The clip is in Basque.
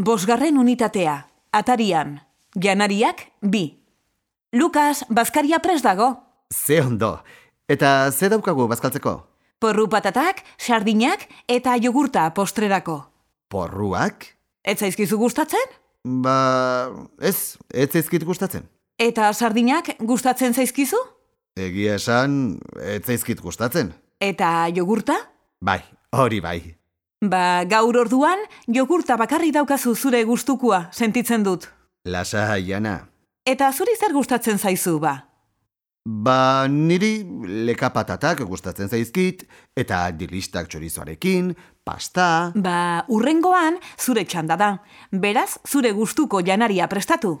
Bosgarren unitatea, atarian, janariak bi. Lukas, bazkaria prest dago. Ze ondo. Eta ze daukagu bazkaltzeko? Porru patatak, sardinak eta jogurta postrerako. Porruak? Ez zaizkizu gustatzen? Ba, ez, ez zaizkit gustatzen. Eta sardinak gustatzen zaizkizu? Egia esan, ez zaizkit gustatzen. Eta jogurta? Bai, hori bai. Ba, gaur orduan, jogurta bakarri daukazu zure gustukoa, sentitzen dut. Lasa jana. Eta zuri zer gustatzen zaizu, ba? Ba, niri lekapatatak gustatzen zaizkit, eta dilistak txorizoarekin, pasta... Ba, urrengoan zure txanda da. Beraz, zure gustuko janaria prestatu.